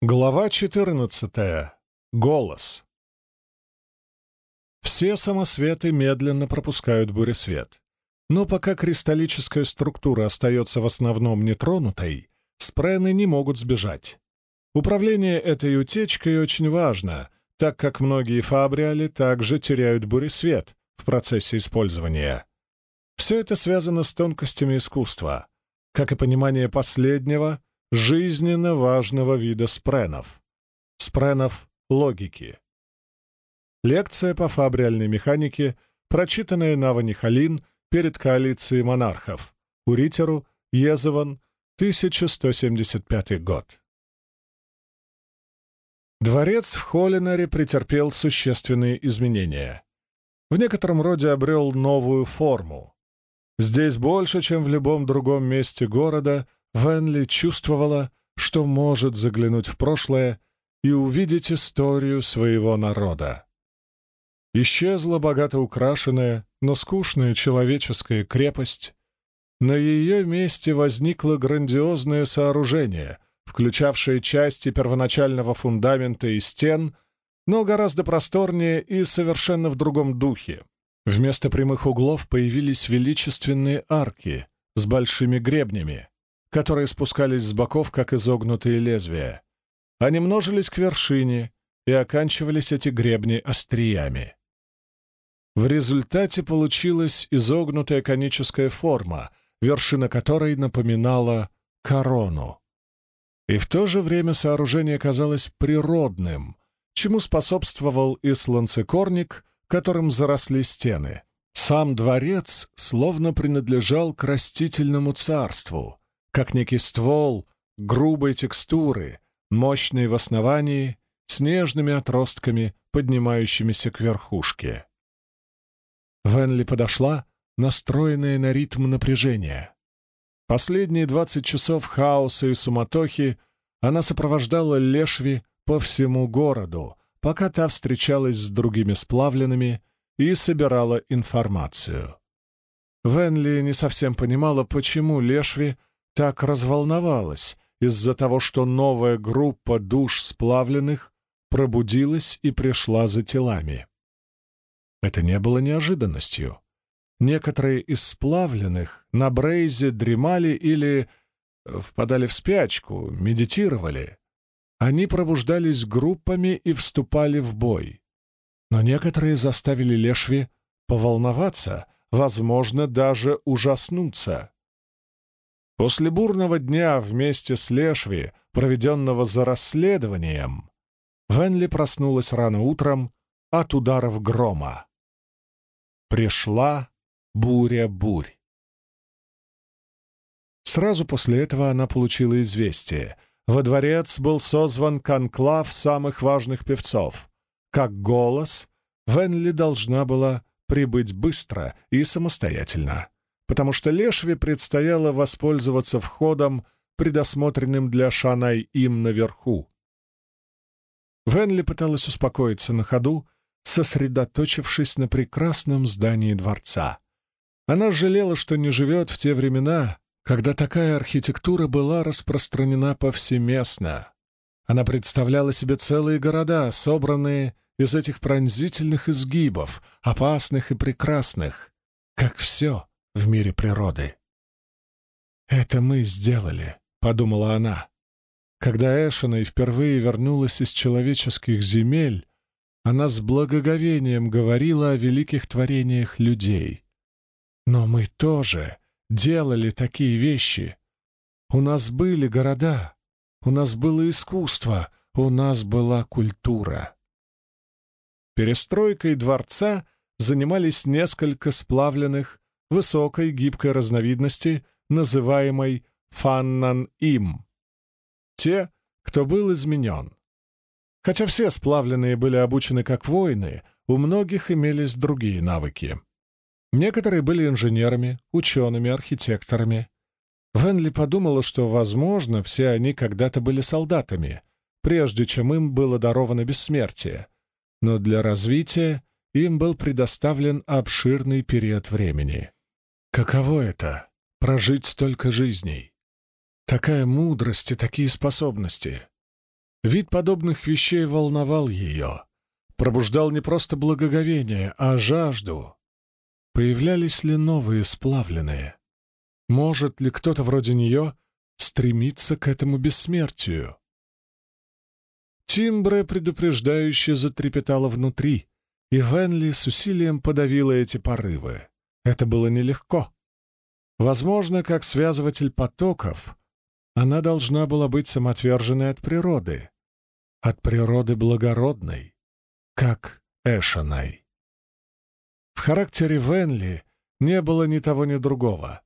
Глава 14. Голос. Все самосветы медленно пропускают буресвет. Но пока кристаллическая структура остается в основном нетронутой, спрены не могут сбежать. Управление этой утечкой очень важно, так как многие фабриали также теряют буресвет в процессе использования. Все это связано с тонкостями искусства, как и понимание последнего — жизненно важного вида спренов — спренов логики. Лекция по фабриальной механике, прочитанная на Халин перед коалицией монархов, Уритеру, Езован, 1175 год. Дворец в Холлинаре претерпел существенные изменения. В некотором роде обрел новую форму. Здесь больше, чем в любом другом месте города — Венли чувствовала, что может заглянуть в прошлое и увидеть историю своего народа. Исчезла богато украшенная, но скучная человеческая крепость. На ее месте возникло грандиозное сооружение, включавшее части первоначального фундамента и стен, но гораздо просторнее и совершенно в другом духе. Вместо прямых углов появились величественные арки с большими гребнями которые спускались с боков, как изогнутые лезвия. Они множились к вершине, и оканчивались эти гребни остриями. В результате получилась изогнутая коническая форма, вершина которой напоминала корону. И в то же время сооружение казалось природным, чему способствовал и сланцекорник, которым заросли стены. Сам дворец словно принадлежал к растительному царству, как некий ствол грубой текстуры, мощный в основании, с нежными отростками, поднимающимися к верхушке. Венли подошла, настроенная на ритм напряжения. Последние двадцать часов хаоса и суматохи она сопровождала Лешви по всему городу, пока та встречалась с другими сплавленными и собирала информацию. Венли не совсем понимала, почему Лешви так разволновалась из-за того, что новая группа душ сплавленных пробудилась и пришла за телами. Это не было неожиданностью. Некоторые из сплавленных на Брейзе дремали или э, впадали в спячку, медитировали. Они пробуждались группами и вступали в бой. Но некоторые заставили Лешви поволноваться, возможно, даже ужаснуться. После бурного дня вместе с Лешви, проведенного за расследованием, Венли проснулась рано утром от ударов грома. Пришла буря-бурь. Сразу после этого она получила известие. Во дворец был созван конклав самых важных певцов. Как голос, Венли должна была прибыть быстро и самостоятельно потому что Лешве предстояло воспользоваться входом, предусмотренным для Шанай им наверху. Венли пыталась успокоиться на ходу, сосредоточившись на прекрасном здании дворца. Она жалела, что не живет в те времена, когда такая архитектура была распространена повсеместно. Она представляла себе целые города, собранные из этих пронзительных изгибов, опасных и прекрасных, как все, в мире природы. «Это мы сделали», — подумала она. Когда Эшена впервые вернулась из человеческих земель, она с благоговением говорила о великих творениях людей. Но мы тоже делали такие вещи. У нас были города, у нас было искусство, у нас была культура. Перестройкой дворца занимались несколько сплавленных высокой гибкой разновидности, называемой фаннан-им. Те, кто был изменен. Хотя все сплавленные были обучены как воины, у многих имелись другие навыки. Некоторые были инженерами, учеными, архитекторами. Венли подумала, что, возможно, все они когда-то были солдатами, прежде чем им было даровано бессмертие, но для развития им был предоставлен обширный период времени. Каково это — прожить столько жизней? Такая мудрость и такие способности. Вид подобных вещей волновал ее, пробуждал не просто благоговение, а жажду. Появлялись ли новые сплавленные? Может ли кто-то вроде нее стремиться к этому бессмертию? Тимбре предупреждающе затрепетала внутри, и Венли с усилием подавила эти порывы. Это было нелегко. Возможно, как связыватель потоков, она должна была быть самоотверженной от природы, от природы благородной, как Эшанай. В характере Венли не было ни того, ни другого.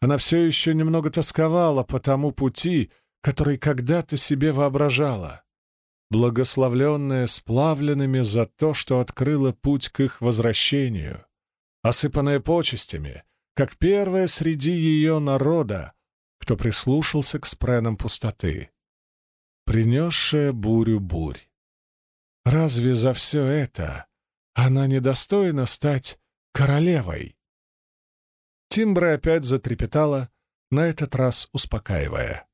Она все еще немного тосковала по тому пути, который когда-то себе воображала, благословленная сплавленными за то, что открыла путь к их возвращению, осыпанная почестями, как первая среди ее народа, кто прислушался к спренам пустоты, принесшая бурю бурь. Разве за все это она недостойна стать королевой? Тимбра опять затрепетала, на этот раз успокаивая.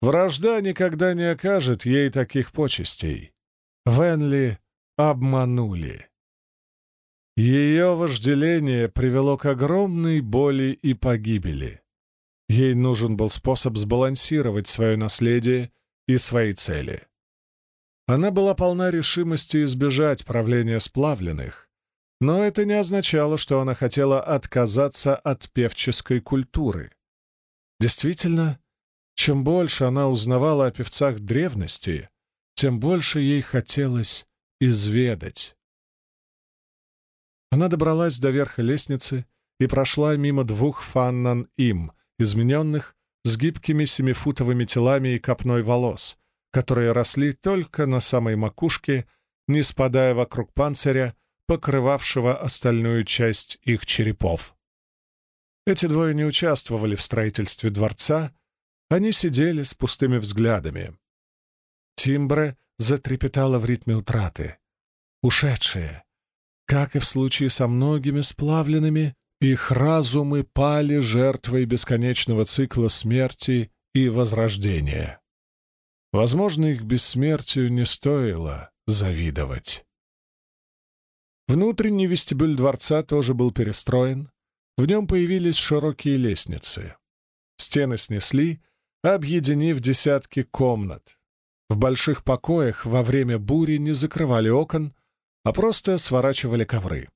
Вражда никогда не окажет ей таких почестей. Венли обманули. Ее вожделение привело к огромной боли и погибели. Ей нужен был способ сбалансировать свое наследие и свои цели. Она была полна решимости избежать правления сплавленных, но это не означало, что она хотела отказаться от певческой культуры. Действительно, чем больше она узнавала о певцах древности, тем больше ей хотелось изведать. Она добралась до верха лестницы и прошла мимо двух фаннан-им, измененных, с гибкими семифутовыми телами и копной волос, которые росли только на самой макушке, не спадая вокруг панциря, покрывавшего остальную часть их черепов. Эти двое не участвовали в строительстве дворца, они сидели с пустыми взглядами. Тимбре затрепетала в ритме утраты. Ушедшие, как и в случае со многими сплавленными, их разумы пали жертвой бесконечного цикла смерти и возрождения. Возможно, их бессмертию не стоило завидовать. Внутренний вестибюль дворца тоже был перестроен, в нем появились широкие лестницы. Стены снесли, объединив десятки комнат. В больших покоях во время бури не закрывали окон, а просто сворачивали ковры.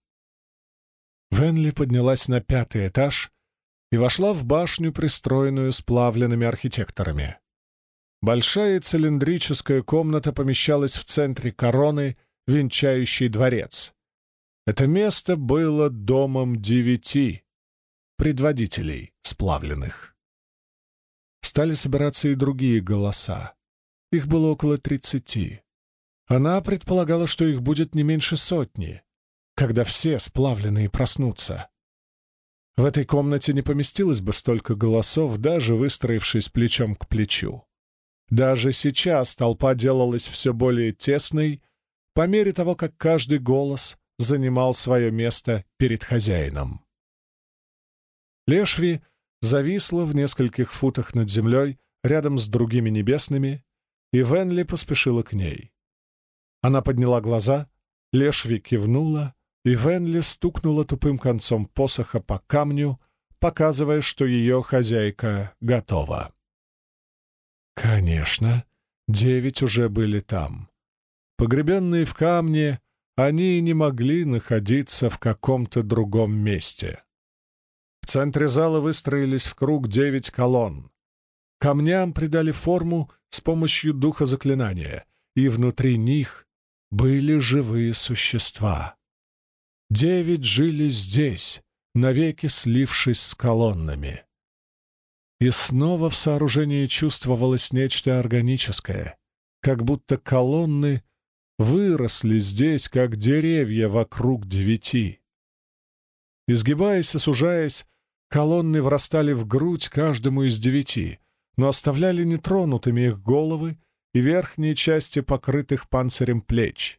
Венли поднялась на пятый этаж и вошла в башню, пристроенную сплавленными архитекторами. Большая цилиндрическая комната помещалась в центре короны, венчающей дворец. Это место было домом девяти предводителей сплавленных. Стали собираться и другие голоса. Их было около тридцати. Она предполагала, что их будет не меньше сотни, когда все сплавленные проснутся. В этой комнате не поместилось бы столько голосов, даже выстроившись плечом к плечу. Даже сейчас толпа делалась все более тесной по мере того, как каждый голос занимал свое место перед хозяином. Лешви зависла в нескольких футах над землей рядом с другими небесными, и Венли поспешила к ней. Она подняла глаза, Лешви кивнула, и Венли стукнула тупым концом посоха по камню, показывая, что ее хозяйка готова. Конечно, девять уже были там. Погребенные в камне, они не могли находиться в каком-то другом месте. В центре зала выстроились в круг девять колонн. Камням придали форму с помощью духа заклинания, и внутри них были живые существа. Девять жили здесь, навеки слившись с колоннами. И снова в сооружении чувствовалось нечто органическое, как будто колонны выросли здесь, как деревья вокруг девяти. Изгибаясь и сужаясь, колонны врастали в грудь каждому из девяти, но оставляли нетронутыми их головы и верхние части покрытых панцирем плеч.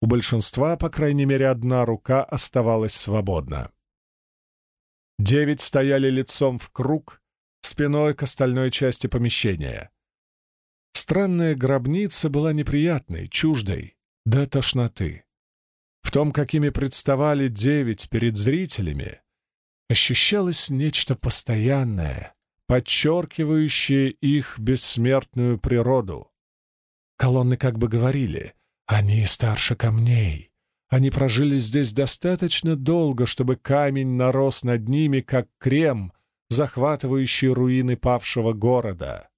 У большинства, по крайней мере, одна рука оставалась свободна. Девять стояли лицом в круг, спиной к остальной части помещения. Странная гробница была неприятной, чуждой, до тошноты. В том, какими представали девять перед зрителями, ощущалось нечто постоянное, подчеркивающее их бессмертную природу. Колонны как бы говорили, они старше камней. Они прожили здесь достаточно долго, чтобы камень нарос над ними, как крем, захватывающий руины павшего города.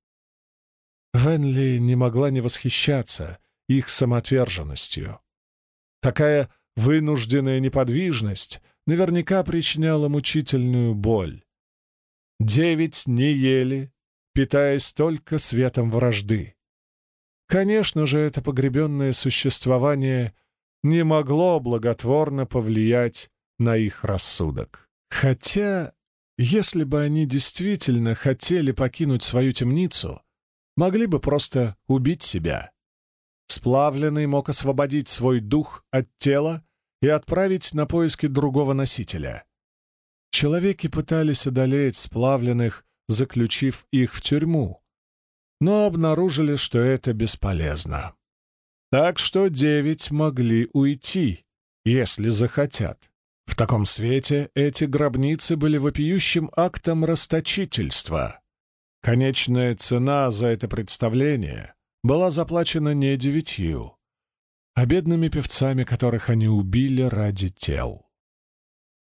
Венли не могла не восхищаться их самоотверженностью. Такая вынужденная неподвижность наверняка причиняла мучительную боль. Девять не ели, питаясь только светом вражды. Конечно же, это погребенное существование не могло благотворно повлиять на их рассудок. Хотя, если бы они действительно хотели покинуть свою темницу, могли бы просто убить себя. Сплавленный мог освободить свой дух от тела и отправить на поиски другого носителя. Человеки пытались одолеть сплавленных, заключив их в тюрьму, но обнаружили, что это бесполезно. Так что девять могли уйти, если захотят. В таком свете эти гробницы были вопиющим актом расточительства. Конечная цена за это представление была заплачена не девятью, а бедными певцами, которых они убили ради тел.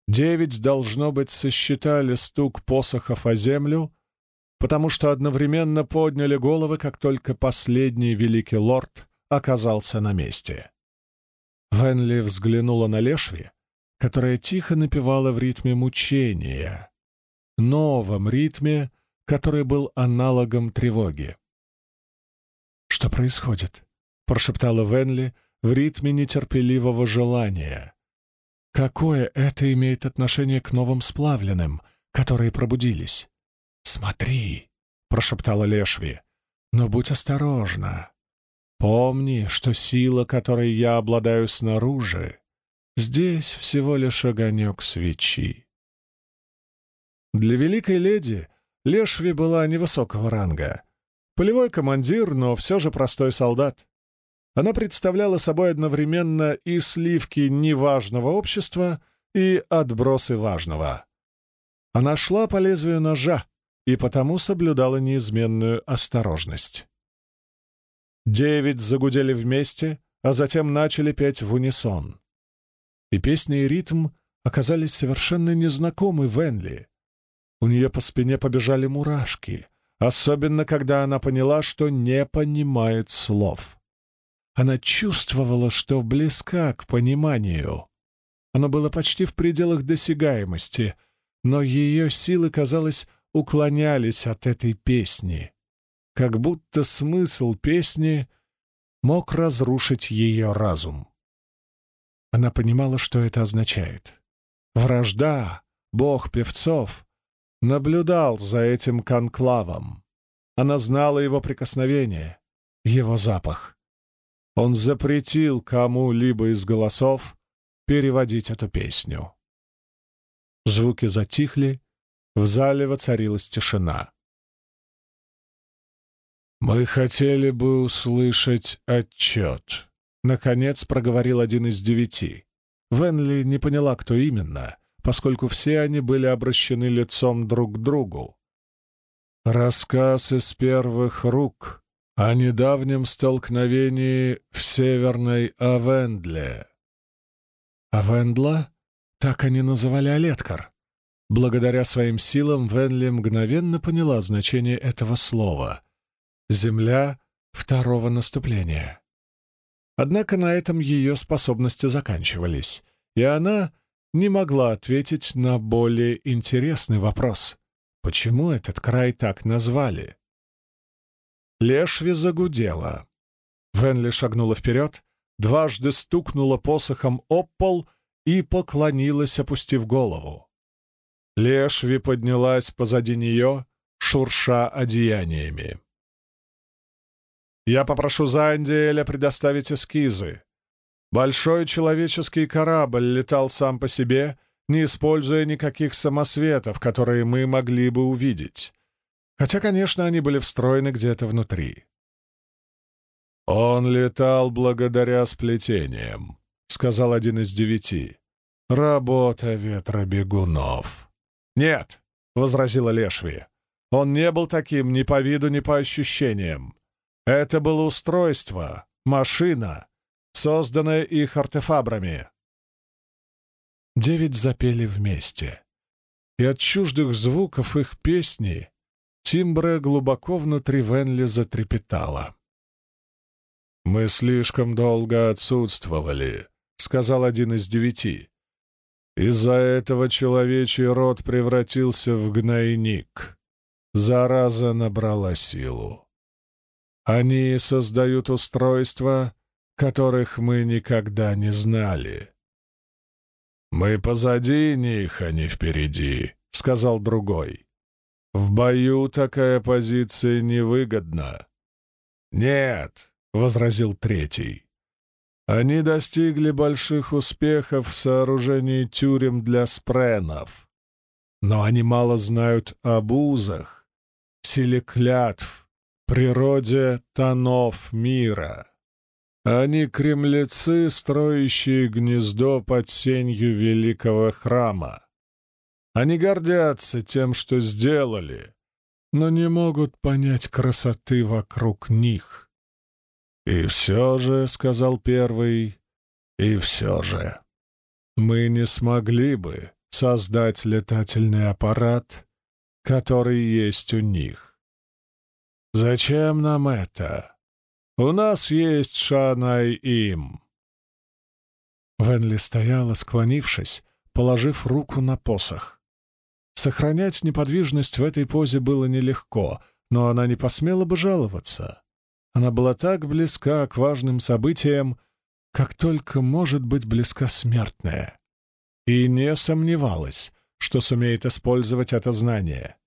Девять, должно быть, сосчитали стук посохов о землю, потому что одновременно подняли головы, как только последний великий лорд оказался на месте. Венли взглянула на Лешви, которая тихо напевала в ритме мучения, новом ритме, который был аналогом тревоги. «Что происходит?» — прошептала Венли в ритме нетерпеливого желания. «Какое это имеет отношение к новым сплавленным, которые пробудились?» «Смотри!» — прошептала Лешви. «Но будь осторожна. Помни, что сила, которой я обладаю снаружи, здесь всего лишь огонек свечи». Для великой леди Лешви была невысокого ранга. Полевой командир, но все же простой солдат. Она представляла собой одновременно и сливки неважного общества, и отбросы важного. Она шла по лезвию ножа и потому соблюдала неизменную осторожность. Девять загудели вместе, а затем начали петь в унисон. И песня и ритм оказались совершенно незнакомы Венли. У нее по спине побежали мурашки, особенно когда она поняла, что не понимает слов. Она чувствовала, что близка к пониманию. Оно было почти в пределах досягаемости, но ее силы, казалось, уклонялись от этой песни, как будто смысл песни мог разрушить ее разум. Она понимала, что это означает. Вражда, бог певцов, наблюдал за этим конклавом. Она знала его прикосновение, его запах. Он запретил кому-либо из голосов переводить эту песню. Звуки затихли, в зале воцарилась тишина. «Мы хотели бы услышать отчет», — наконец проговорил один из девяти. Венли не поняла, кто именно, поскольку все они были обращены лицом друг к другу. Рассказ из первых рук о недавнем столкновении в Северной Авендле. Авендла? Так они называли Олеткар. Благодаря своим силам Венли мгновенно поняла значение этого слова. Земля второго наступления. Однако на этом ее способности заканчивались, и она не могла ответить на более интересный вопрос. Почему этот край так назвали? Лешви загудела. Венли шагнула вперед, дважды стукнула посохом об пол и поклонилась, опустив голову. Лешви поднялась позади нее, шурша одеяниями. «Я попрошу Зандиэля предоставить эскизы. Большой человеческий корабль летал сам по себе, не используя никаких самосветов, которые мы могли бы увидеть. Хотя, конечно, они были встроены где-то внутри. «Он летал благодаря сплетениям», — сказал один из девяти. «Работа ветробегунов». «Нет», — возразила Лешви, — «он не был таким ни по виду, ни по ощущениям. Это было устройство, машина, созданная их артефабрами». Девять запели вместе, и от чуждых звуков их песни тимбре глубоко внутри Венли затрепетала. «Мы слишком долго отсутствовали», — сказал один из девяти. «Из-за этого человечий род превратился в гнойник. Зараза набрала силу. Они создают устройства, которых мы никогда не знали». «Мы позади них, а не впереди», — сказал другой. «В бою такая позиция невыгодна». «Нет, — возразил третий. «Они достигли больших успехов в сооружении тюрем для спренов, но они мало знают об узах, силе клятв, природе тонов мира. Они кремлецы, строящие гнездо под сенью великого храма. Они гордятся тем, что сделали, но не могут понять красоты вокруг них. «И все же», — сказал первый, — «и все же, мы не смогли бы создать летательный аппарат, который есть у них. Зачем нам это? У нас есть Шанай-Им». Венли стояла, склонившись, положив руку на посох. Сохранять неподвижность в этой позе было нелегко, но она не посмела бы жаловаться. Она была так близка к важным событиям, как только может быть близка смертная, и не сомневалась, что сумеет использовать это знание.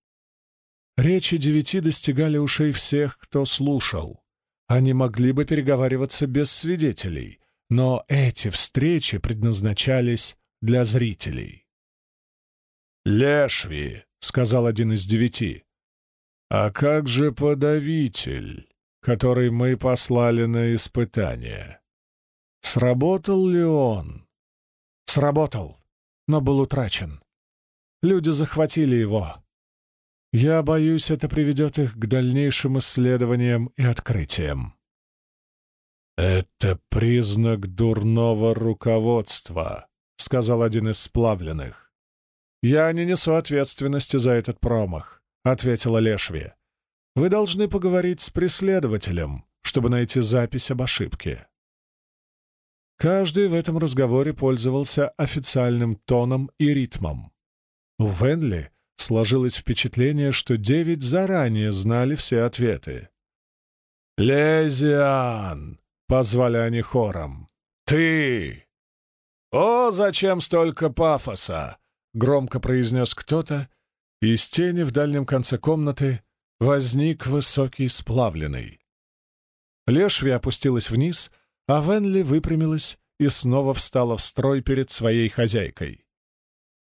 Речи девяти достигали ушей всех, кто слушал. Они могли бы переговариваться без свидетелей, но эти встречи предназначались для зрителей. «Лешви», — сказал один из девяти, — «а как же подавитель?» Который мы послали на испытание. Сработал ли он? Сработал, но был утрачен. Люди захватили его. Я боюсь, это приведет их к дальнейшим исследованиям и открытиям. «Это признак дурного руководства», — сказал один из сплавленных. «Я не несу ответственности за этот промах», — ответила Лешви. Вы должны поговорить с преследователем, чтобы найти запись об ошибке. Каждый в этом разговоре пользовался официальным тоном и ритмом. У Венли сложилось впечатление, что девять заранее знали все ответы. «Лезиан!» — позвали они хором. «Ты!» «О, зачем столько пафоса?» — громко произнес кто-то, и из тени в дальнем конце комнаты возник высокий сплавленный. Лешви опустилась вниз, а Венли выпрямилась и снова встала в строй перед своей хозяйкой.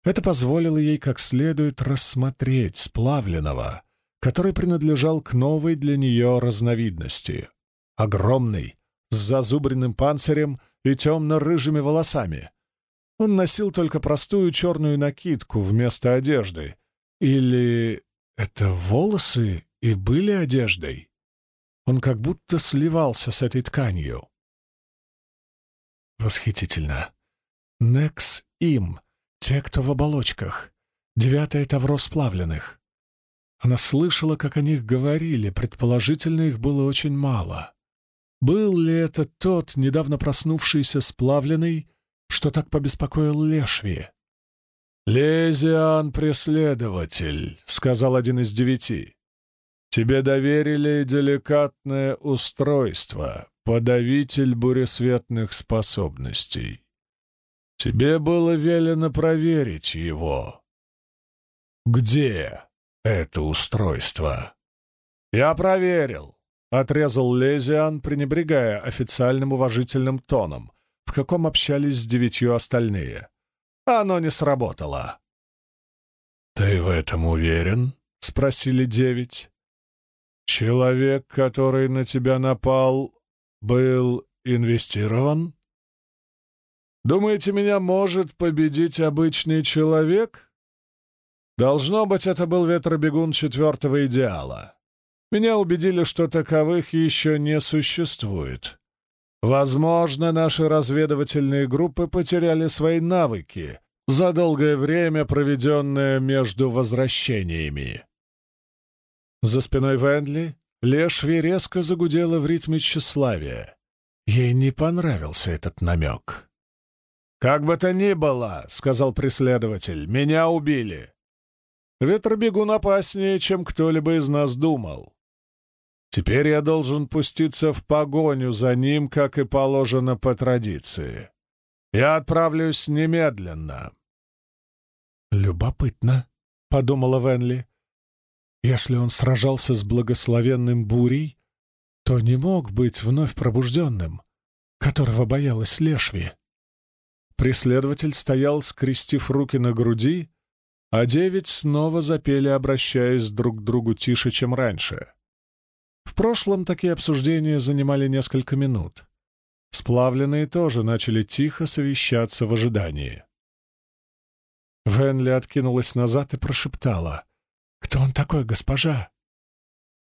Это позволило ей как следует рассмотреть сплавленного, который принадлежал к новой для нее разновидности. Огромный, с зазубренным панцирем и темно-рыжими волосами. Он носил только простую черную накидку вместо одежды. Или это волосы и были одеждой. Он как будто сливался с этой тканью. Восхитительно. Некс им, те, кто в оболочках, девятое тавро сплавленных. Она слышала, как о них говорили, предположительно, их было очень мало. Был ли это тот, недавно проснувшийся сплавленный, что так побеспокоил Лешви? «Лезиан-преследователь», — сказал один из девяти. Тебе доверили деликатное устройство, подавитель буресветных способностей. Тебе было велено проверить его. Где это устройство? Я проверил, — отрезал Лезиан, пренебрегая официальным уважительным тоном, в каком общались с девятью остальные. Оно не сработало. «Ты в этом уверен?» — спросили девять. Человек, который на тебя напал, был инвестирован? Думаете, меня может победить обычный человек? Должно быть, это был ветробегун четвертого идеала. Меня убедили, что таковых еще не существует. Возможно, наши разведывательные группы потеряли свои навыки за долгое время, проведенное между возвращениями. За спиной Вендли Лешви резко загудела в ритме тщеславия. Ей не понравился этот намек. «Как бы то ни было», — сказал преследователь, — «меня убили. Ветробегун опаснее, чем кто-либо из нас думал. Теперь я должен пуститься в погоню за ним, как и положено по традиции. Я отправлюсь немедленно». «Любопытно», — подумала Венли. «Если он сражался с благословенным бурей, то не мог быть вновь пробужденным, которого боялась Лешви». Преследователь стоял, скрестив руки на груди, а девять снова запели, обращаясь друг к другу тише, чем раньше. В прошлом такие обсуждения занимали несколько минут. Сплавленные тоже начали тихо совещаться в ожидании. Венли откинулась назад и прошептала. «Кто он такой, госпожа?»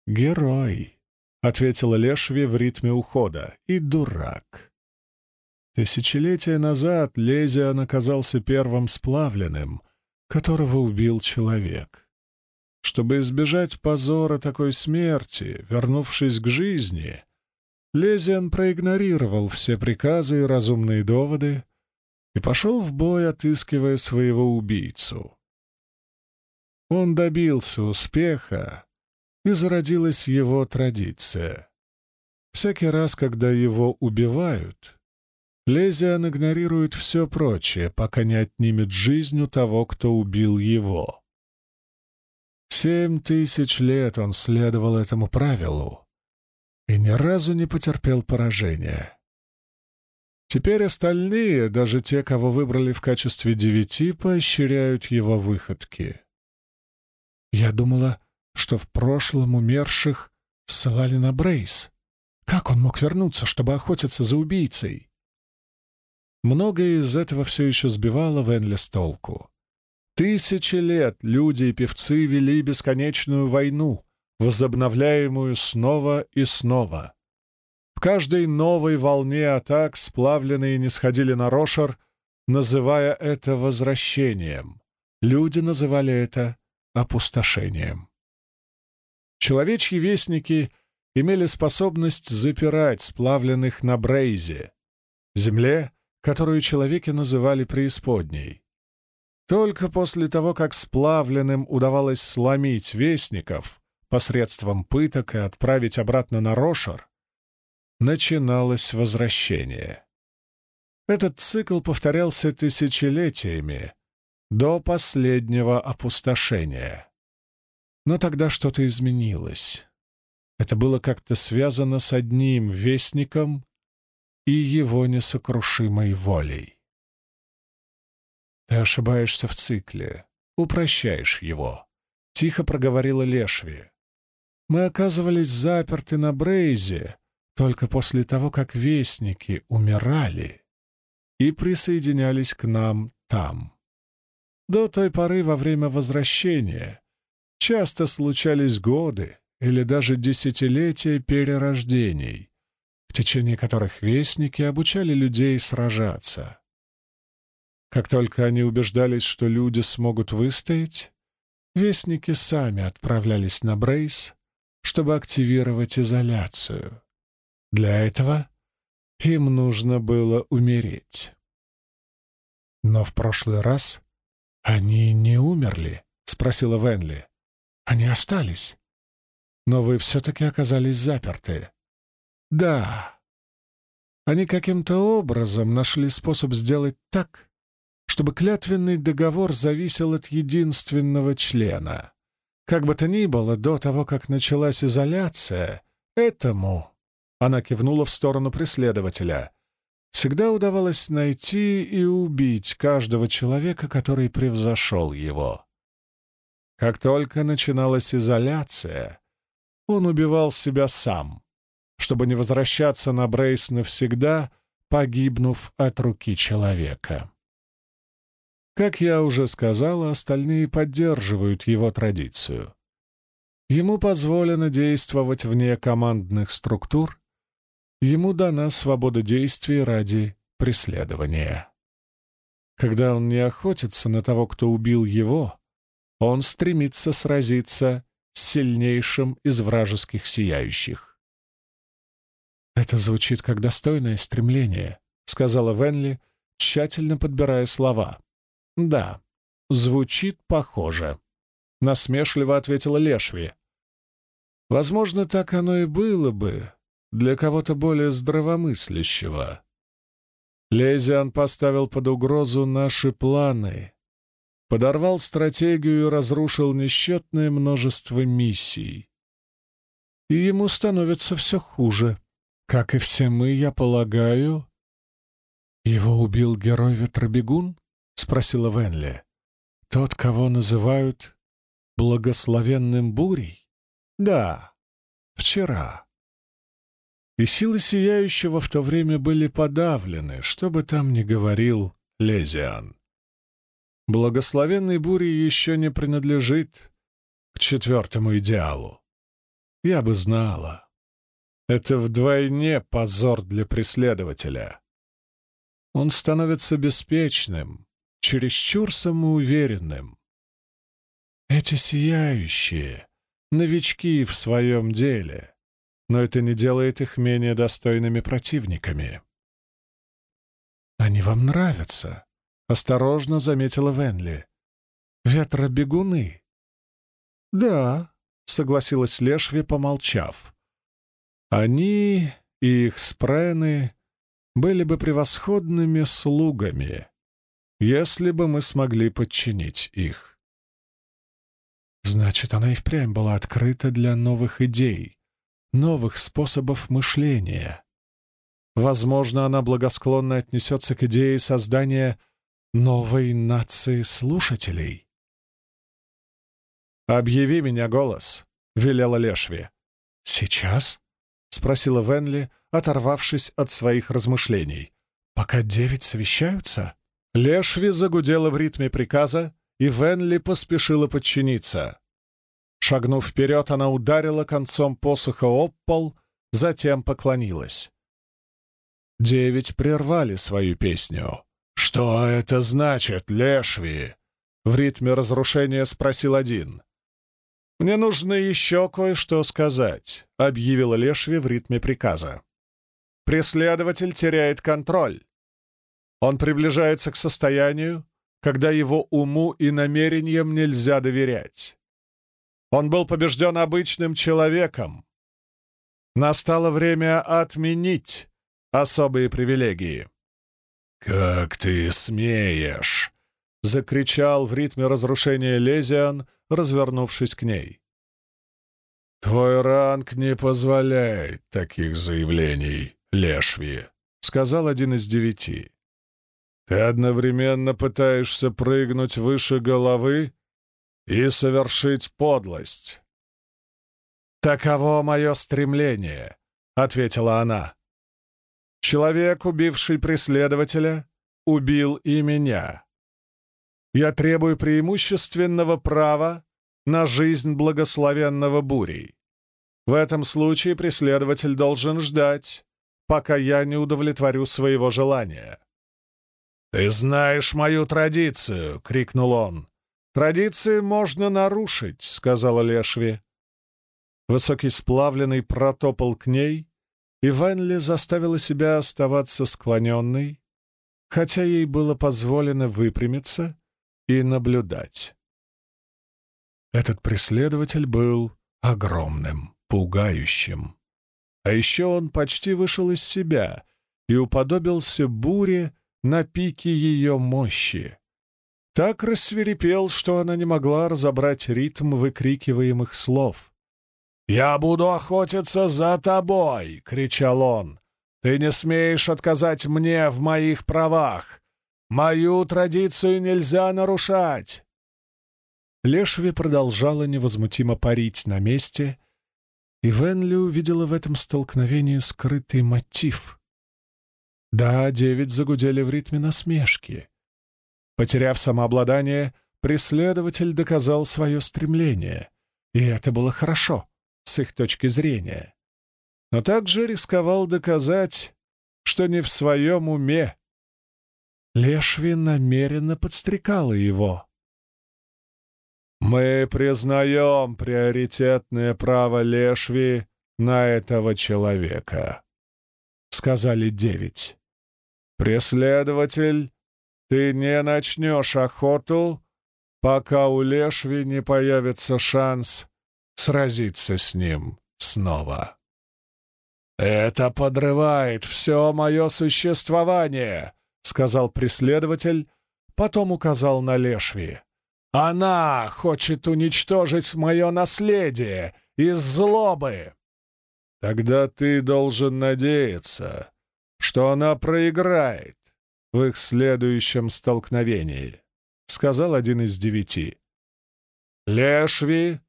«Герой», — ответила Лешви в ритме ухода, — «и дурак». Тысячелетия назад Лезиан оказался первым сплавленным, которого убил человек. Чтобы избежать позора такой смерти, вернувшись к жизни, Лезиан проигнорировал все приказы и разумные доводы и пошел в бой, отыскивая своего убийцу. Он добился успеха, и зародилась его традиция. Всякий раз, когда его убивают, Лезиан игнорирует все прочее, пока не отнимет жизнь у того, кто убил его. Семь тысяч лет он следовал этому правилу и ни разу не потерпел поражения. Теперь остальные, даже те, кого выбрали в качестве девяти, поощряют его выходки. Я думала, что в прошлом умерших ссылали на Брейс. Как он мог вернуться, чтобы охотиться за убийцей? Многое из этого все еще сбивало Венли с толку. Тысячи лет люди и певцы вели бесконечную войну, возобновляемую снова и снова. В каждой новой волне атак сплавленные не сходили на Рошар, называя это возвращением. Люди называли это опустошением. Человечьи вестники имели способность запирать сплавленных на Брейзе, земле, которую человеки называли преисподней. Только после того, как сплавленным удавалось сломить вестников посредством пыток и отправить обратно на Рошар, начиналось возвращение. Этот цикл повторялся тысячелетиями, до последнего опустошения. Но тогда что-то изменилось. Это было как-то связано с одним вестником и его несокрушимой волей. «Ты ошибаешься в цикле, упрощаешь его», — тихо проговорила Лешви. «Мы оказывались заперты на Брейзе только после того, как вестники умирали и присоединялись к нам там. До той поры во время возвращения часто случались годы или даже десятилетия перерождений, в течение которых вестники обучали людей сражаться. Как только они убеждались, что люди смогут выстоять, вестники сами отправлялись на Брейс, чтобы активировать изоляцию. Для этого им нужно умереть. умереть. Но в прошлый раз они не умерли, — спросила Венли. Они остались. Но вы все-таки оказались заперты. Да. Они каким-то образом нашли способ сделать так, чтобы клятвенный договор зависел от единственного члена. Как бы то ни было, до того, как началась изоляция, этому, она кивнула в сторону преследователя, всегда удавалось найти и убить каждого человека, который превзошел его. Как только начиналась изоляция, он убивал себя сам, чтобы не возвращаться на Брейс навсегда, погибнув от руки человека. Как я уже сказал, остальные поддерживают его традицию. Ему позволено действовать вне командных структур, ему дана свобода действий ради преследования. Когда он не охотится на того, кто убил его, он стремится сразиться с сильнейшим из вражеских сияющих. «Это звучит как достойное стремление», — сказала Венли, тщательно подбирая слова. «Да, звучит похоже», — насмешливо ответила Лешви. «Возможно, так оно и было бы для кого-то более здравомыслящего. Лезиан поставил под угрозу наши планы, подорвал стратегию и разрушил несчетное множество миссий. И ему становится все хуже. Как и все мы, я полагаю... «Его убил герой Ветробегун?» — спросила Венли. «Тот, кого называют благословенным бурей?» «Да, вчера». И силы Сияющего в то время были подавлены, что бы там ни говорил Лезиан. Благословенный бури еще не принадлежит к четвертому идеалу. Я бы знала. Это вдвойне позор для преследователя. Он становится беспечным, чересчур самоуверенным. Эти сияющие, новички в своем деле, но это не делает их менее достойными противниками. Они вам нравятся, — осторожно заметила Венли. «Ветробегуны». «Да», — согласилась Лешви, помолчав. «Они и их спрены были бы превосходными слугами, если бы мы смогли подчинить их». Значит, она и впрямь была открыта для новых идей, новых способов мышления. Возможно, она благосклонно отнесется к идее создания новой нации слушателей. «Объяви меня голос», — велела Лешви. «Сейчас?» — спросила Венли, оторвавшись от своих размышлений. «Пока девять совещаются?» Лешви загудела в ритме приказа, и Венли поспешила подчиниться. Шагнув вперед, она ударила концом посоха об пол, затем поклонилась. Девять прервали свою песню. «Что это значит, Лешви?» — в ритме разрушения спросил один. «Мне нужно еще кое-что сказать», — объявила Лешви в ритме приказа. «Преследователь теряет контроль. Он приближается к состоянию, когда его уму и намерениям нельзя доверять. Он был побежден обычным человеком. Настало время отменить особые привилегии. «Как ты смеешь!» — закричал в ритме разрушения Лезиан, развернувшись к ней. «Твой ранг не позволяет таких заявлений, Лешви», — сказал один из девяти. «Ты одновременно пытаешься прыгнуть выше головы и совершить подлость». «Таково мое стремление», — ответила она. Человек, убивший преследователя, убил и меня. Я требую преимущественного права на жизнь благословенного бурей. В этом случае преследователь должен ждать, пока я не удовлетворю своего желания. «Ты знаешь мою традицию!» — крикнул он. «Традиции можно нарушить», — сказала Лешви. Высокий сплавленный протопал к ней, и Венли заставила себя оставаться склоненной, хотя ей было позволено выпрямиться и наблюдать. Этот преследователь был огромным, пугающим. А еще он почти вышел из себя и уподобился буре на пике ее мощи. Так рассверепел, что она не могла разобрать ритм выкрикиваемых слов. «Я буду охотиться за тобой!» — кричал он. «Ты не смеешь отказать мне в моих правах! Мою традицию нельзя нарушать!» Лешви продолжала невозмутимо парить на месте, И Венли увидела в этом столкновении скрытый мотив. Да, девять загудели в ритме насмешки. Потеряв самообладание, преследователь доказал свое стремление, и это было хорошо с их точки зрения. Но также рисковал доказать, что не в своем уме. Лешви намеренно подстрекала его. «Мы признаем приоритетное право Лешви на этого человека», — сказали девять. «Преследователь, ты не начнешь охоту, пока у Лешви не появится шанс сразиться с ним снова. «Это подрывает все мое существование», — сказал преследователь, потом указал на Лешви. «Она хочет уничтожить мое наследие из злобы». «Тогда ты должен надеяться, что она проиграет в их следующем столкновении». — сказал один из девяти. «Лешви,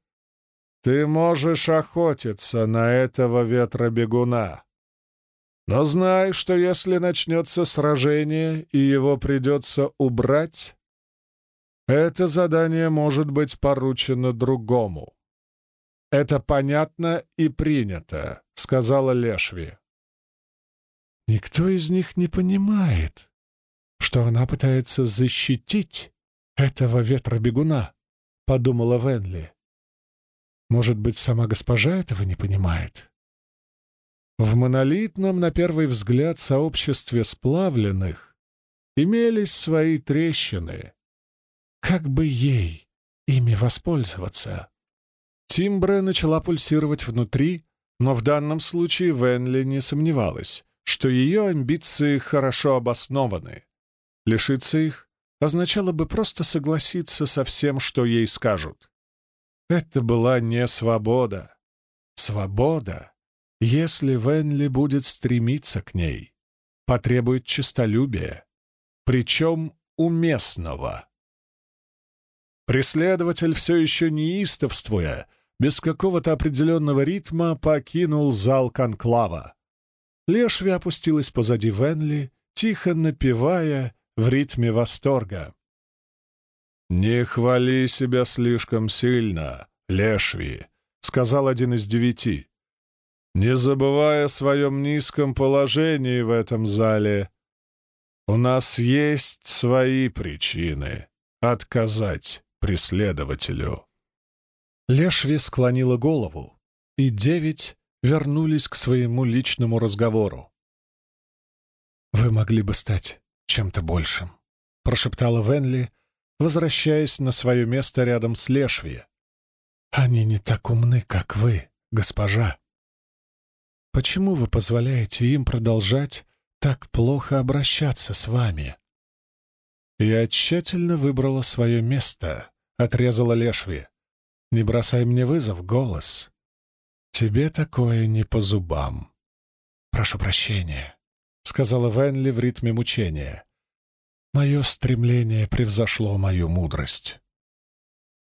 ты можешь охотиться на этого ветробегуна. Но знай, что если начнется сражение и его придется убрать, это задание может быть поручено другому. Это понятно и принято», — сказала Лешви. «Никто из них не понимает, что она пытается защитить «Этого ветра-бегуна», — подумала Венли. «Может быть, сама госпожа этого не понимает?» В монолитном, на первый взгляд, сообществе сплавленных имелись свои трещины. Как бы ей ими воспользоваться? Тимбра начала пульсировать внутри, но в данном случае Венли не сомневалась, что ее амбиции хорошо обоснованы. Лишиться их означало бы просто согласиться со всем, что ей скажут. Это была не свобода. Свобода, если Венли будет стремиться к ней, потребует честолюбия, причем уместного. Преследователь, все еще неистовствуя, без какого-то определенного ритма покинул зал конклава. Лешви опустилась позади Венли, тихо напевая в ритме восторга. «Не хвали себя слишком сильно, Лешви», — сказал один из девяти. «Не забывая о своем низком положении в этом зале, у нас есть свои причины отказать преследователю». Лешви склонила голову, и девять вернулись к своему личному разговору. «Вы могли бы стать чем-то большим», — прошептала Венли, возвращаясь на свое место рядом с Лешви. «Они не так умны, как вы, госпожа. Почему вы позволяете им продолжать так плохо обращаться с вами?» «Я тщательно выбрала свое место», — отрезала Лешви. «Не бросай мне вызов, голос. Тебе такое не по зубам». «Прошу прощения», — сказала Венли в ритме мучения. «Мое стремление превзошло мою мудрость».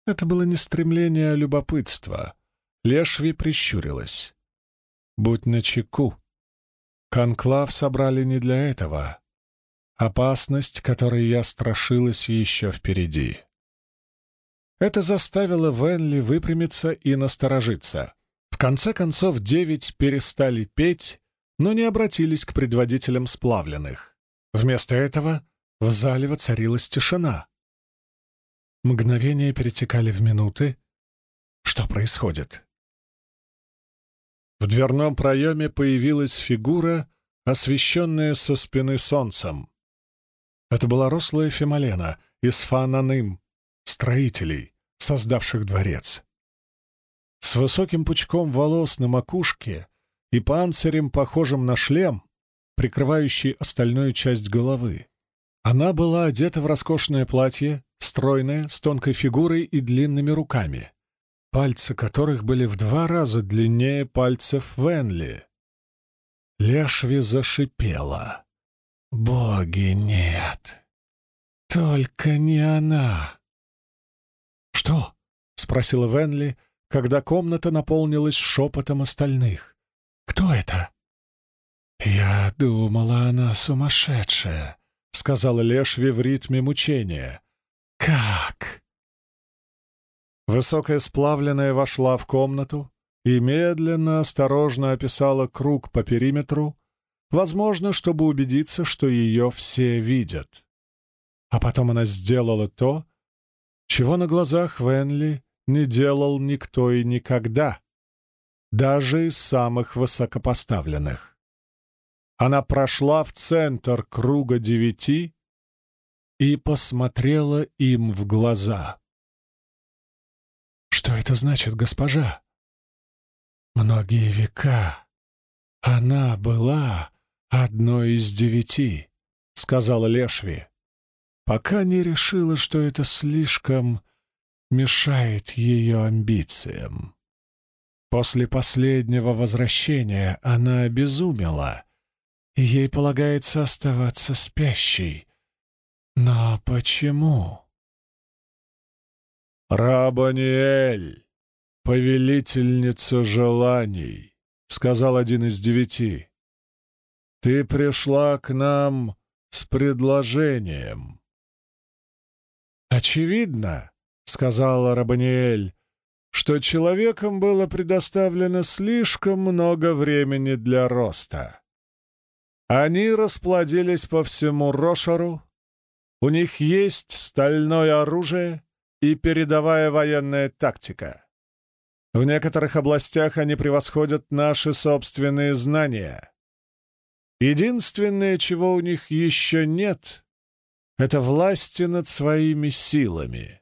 Это было не стремление, а любопытство. Лешви прищурилась. «Будь начеку. Конклав собрали не для этого. Опасность, которой я страшилась, еще впереди». Это заставило Венли выпрямиться и насторожиться. В конце концов, девять перестали петь, но не обратились к предводителям сплавленных. Вместо этого в зале воцарилась тишина. Мгновения перетекали в минуты. Что происходит? В дверном проеме появилась фигура, освещенная со спины солнцем. Это была рослая Фемалена из Фананым, строителей, создавших дворец. С высоким пучком волос на макушке и панцирем, похожим на шлем, прикрывающий остальную часть головы. Она была одета в роскошное платье, стройное, с тонкой фигурой и длинными руками, пальцы которых были в два раза длиннее пальцев Венли. Лешви зашипела. «Боги, нет! Только не она!» «Что?» — спросила Венли, когда комната наполнилась шепотом остальных. «Кто это?» «Я думала, она сумасшедшая», — сказала Лешви в ритме мучения. «Как?» Высокая сплавленная вошла в комнату и медленно, осторожно описала круг по периметру, возможно, чтобы убедиться, что ее все видят. А потом она сделала то, чего на глазах Венли не делал никто и никогда, даже из самых высокопоставленных. Она прошла в центр круга девяти и посмотрела им в глаза. «Что это значит, госпожа?» «Многие века она была одной из девяти», — сказала Лешви, пока не решила, что это слишком мешает ее амбициям. После последнего возвращения она обезумела, и ей полагается оставаться спящей. Но почему? «Рабаниэль, повелительница желаний», — сказал один из девяти. «Ты пришла к нам с предложением». «Очевидно», — сказала Рабаниэль, что человекам было предоставлено слишком много времени для роста. Они расплодились по всему Рошару, у них есть стальное оружие, и передовая военная тактика. В некоторых областях они превосходят наши собственные знания. Единственное, чего у них еще нет, это власти над своими силами.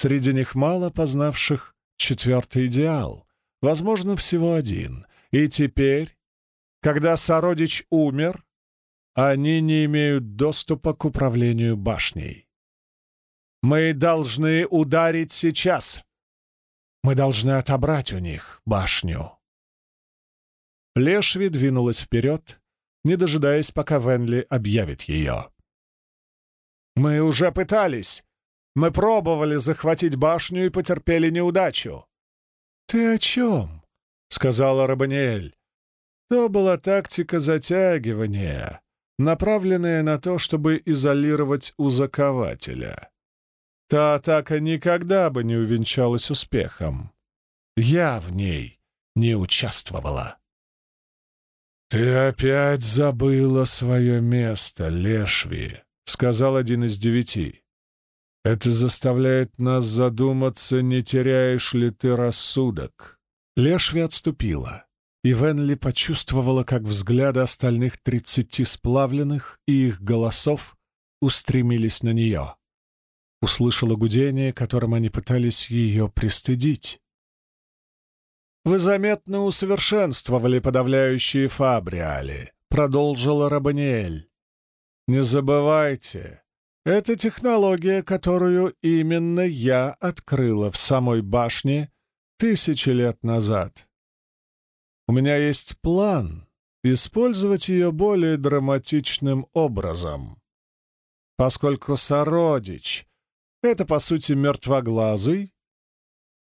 Среди них мало познавших четвертый идеал, возможно, всего один. И теперь, когда сородич умер, они не имеют доступа к управлению башней. Мы должны ударить сейчас. Мы должны отобрать у них башню. Лешви двинулась вперед, не дожидаясь, пока Венли объявит ее. «Мы уже пытались. Мы пробовали захватить башню и потерпели неудачу». «Ты о чем?» — сказала Рабаниэль. То была тактика затягивания, направленная на то, чтобы изолировать узакователя. Та атака никогда бы не увенчалась успехом. Я в ней не участвовала. «Ты опять забыла свое место, Лешви», — сказал один из девяти. «Это заставляет нас задуматься, не теряешь ли ты рассудок». Лешви отступила, и Венли почувствовала, как взгляды остальных тридцати сплавленных и их голосов устремились на нее услышала гудение, которым они пытались ее пристыдить. «Вы заметно усовершенствовали подавляющие фабриали», — продолжила Рабаниэль. «Не забывайте, это технология, которую именно я открыла в самой башне тысячи лет назад. У меня есть план использовать ее более драматичным образом. Поскольку сородич это, по сути, мертвоглазый.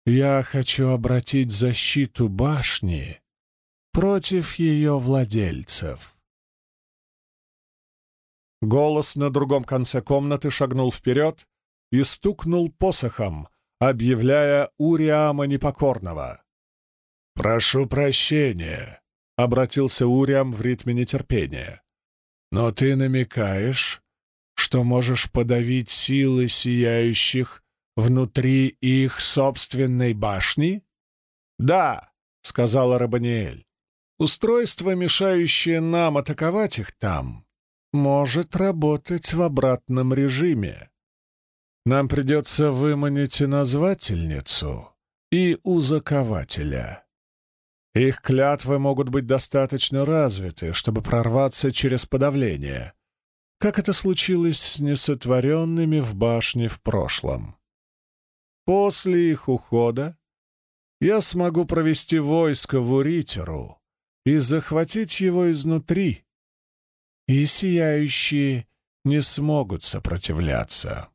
Я хочу обратить защиту башни против ее владельцев. Голос на другом конце комнаты шагнул вперед и стукнул посохом, объявляя Уриама непокорного. «Прошу прощения», — обратился Уриам в ритме нетерпения. «Но ты намекаешь, что можешь подавить силы сияющих внутри их собственной башни? Да, сказала Рабаниэль. Устройство, мешающее нам атаковать их там, может работать в обратном режиме. Нам придется выманить и назвательницу, и узакователя. Их клятвы могут быть достаточно развиты, чтобы прорваться через подавление, как это случилось с несотворенными в башне в прошлом. После их ухода я смогу провести войско в Уритеру и захватить его изнутри, и сияющие не смогут сопротивляться.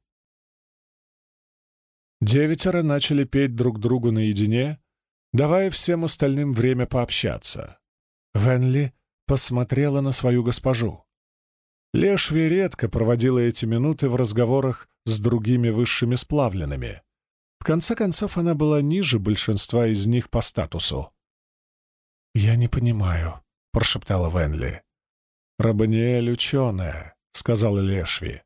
Девятеро начали петь друг другу наедине, давая всем остальным время пообщаться. Венли посмотрела на свою госпожу. Лешви редко проводила эти минуты в разговорах с другими высшими сплавленными. В конце концов, она была ниже большинства из них по статусу. «Я не понимаю», — прошептала Венли. «Рабаниэль ученая», — сказала Лешви.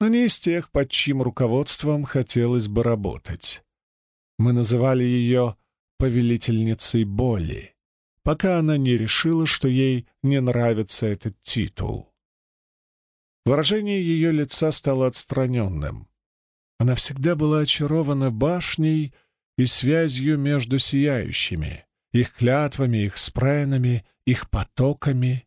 «Но не из тех, под чьим руководством хотелось бы работать. Мы называли ее повелительницей боли, пока она не решила, что ей не нравится этот титул. Выражение ее лица стало отстраненным. Она всегда была очарована башней и связью между сияющими, их клятвами, их спренами, их потоками.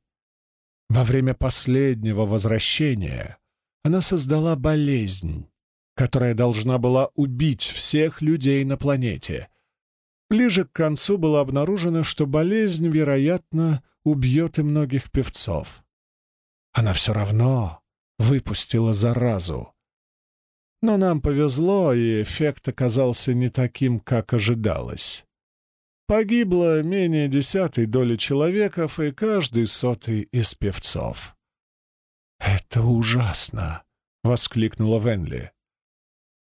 Во время последнего возвращения она создала болезнь, которая должна была убить всех людей на планете. Ближе к концу было обнаружено, что болезнь, вероятно, убьет и многих певцов. Она все равно выпустила заразу. Но нам повезло, и эффект оказался не таким, как ожидалось. Погибло менее десятой доли человеков и каждый сотый из певцов. «Это ужасно!» — воскликнула Венли.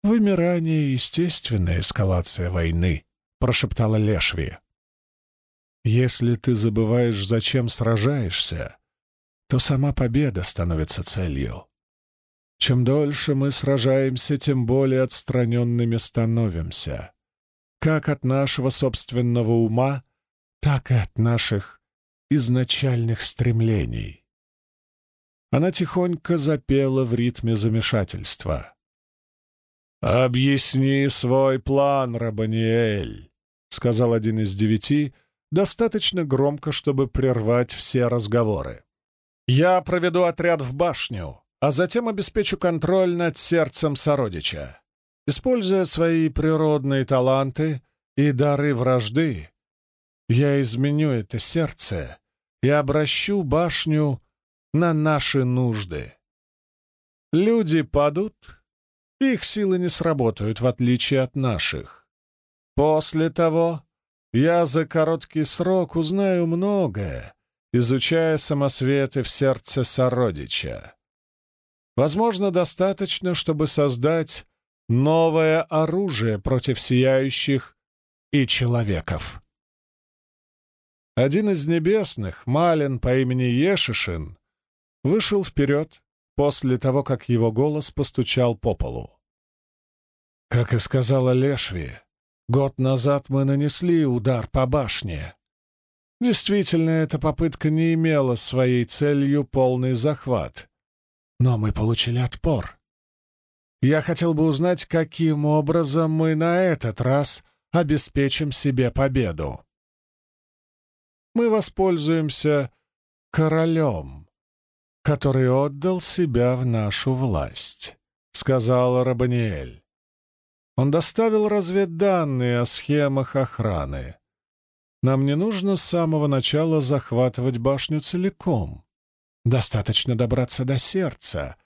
«Вымирание — естественная эскалация войны», — прошептала Лешви. «Если ты забываешь, зачем сражаешься, то сама победа становится целью. Чем дольше мы сражаемся, тем более отстраненными становимся. Как от нашего собственного ума, так и от наших изначальных стремлений. Она тихонько запела в ритме замешательства. «Объясни свой план, Рабаниэль», — сказал один из девяти, достаточно громко, чтобы прервать все разговоры. Я проведу отряд в башню, а затем обеспечу контроль над сердцем сородича. Используя свои природные таланты и дары вражды, я изменю это сердце и обращу башню на наши нужды. Люди падут, их силы не сработают, в отличие от наших. После того я за короткий срок узнаю многое изучая самосветы в сердце сородича. Возможно, достаточно, чтобы создать новое оружие против сияющих и человеков. Один из небесных, Малин по имени Ешишин, вышел вперед после того, как его голос постучал по полу. Как и сказала Лешви, год назад мы нанесли удар по башне. Действительно, эта попытка не имела своей целью полный захват. Но мы получили отпор. Я хотел бы узнать, каким образом мы на этот раз обеспечим себе победу. Мы воспользуемся королем, который отдал себя в нашу власть, — сказал Рабаниэль. Он доставил разведданные о схемах охраны. Нам не нужно с самого начала захватывать башню целиком. Достаточно добраться до сердца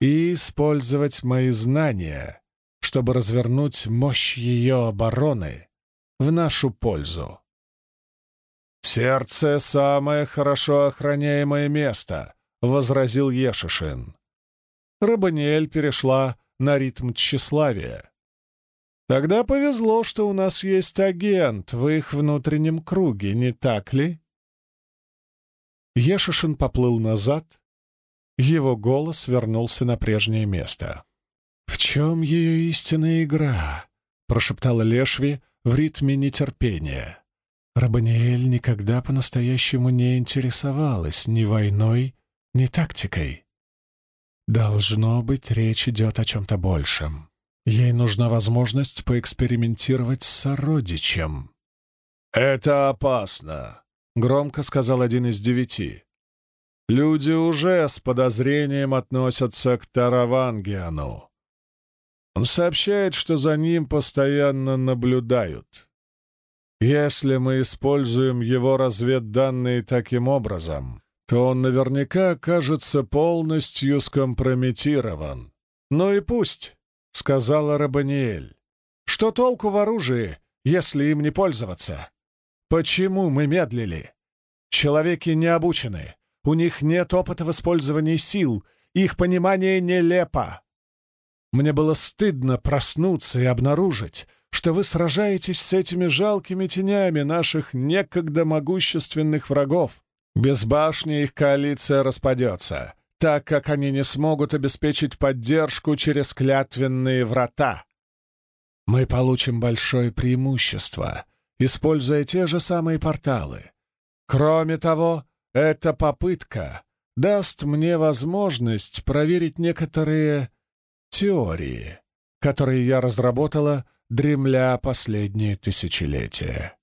и использовать мои знания, чтобы развернуть мощь ее обороны в нашу пользу. «Сердце — самое хорошо охраняемое место», — возразил Ешишин. Рабаниэль перешла на ритм тщеславия. Тогда повезло, что у нас есть агент в их внутреннем круге, не так ли? Ешишин поплыл назад. Его голос вернулся на прежнее место. «В чем ее истинная игра?» — прошептала Лешви в ритме нетерпения. Рабаниэль никогда по-настоящему не интересовалась ни войной, ни тактикой. Должно быть, речь идет о чем-то большем. Ей нужна возможность поэкспериментировать с сородичем. «Это опасно», — громко сказал один из девяти. «Люди уже с подозрением относятся к Таравангиану. Он сообщает, что за ним постоянно наблюдают. Если мы используем его разведданные таким образом, то он наверняка окажется полностью скомпрометирован. Ну и пусть сказала Рабаниэль. Что толку в оружии, если им не пользоваться? Почему мы медлили? Человеки не обучены, у них нет опыта в использовании сил, их понимание нелепо. Мне было стыдно проснуться и обнаружить, что вы сражаетесь с этими жалкими тенями наших некогда могущественных врагов. Без башни их коалиция распадется, так как они не смогут обеспечить поддержку через клятвенные врата. Мы получим большое преимущество, используя те же самые порталы. Кроме того, эта попытка даст мне возможность проверить некоторые теории, которые я разработала, дремля последние тысячелетия.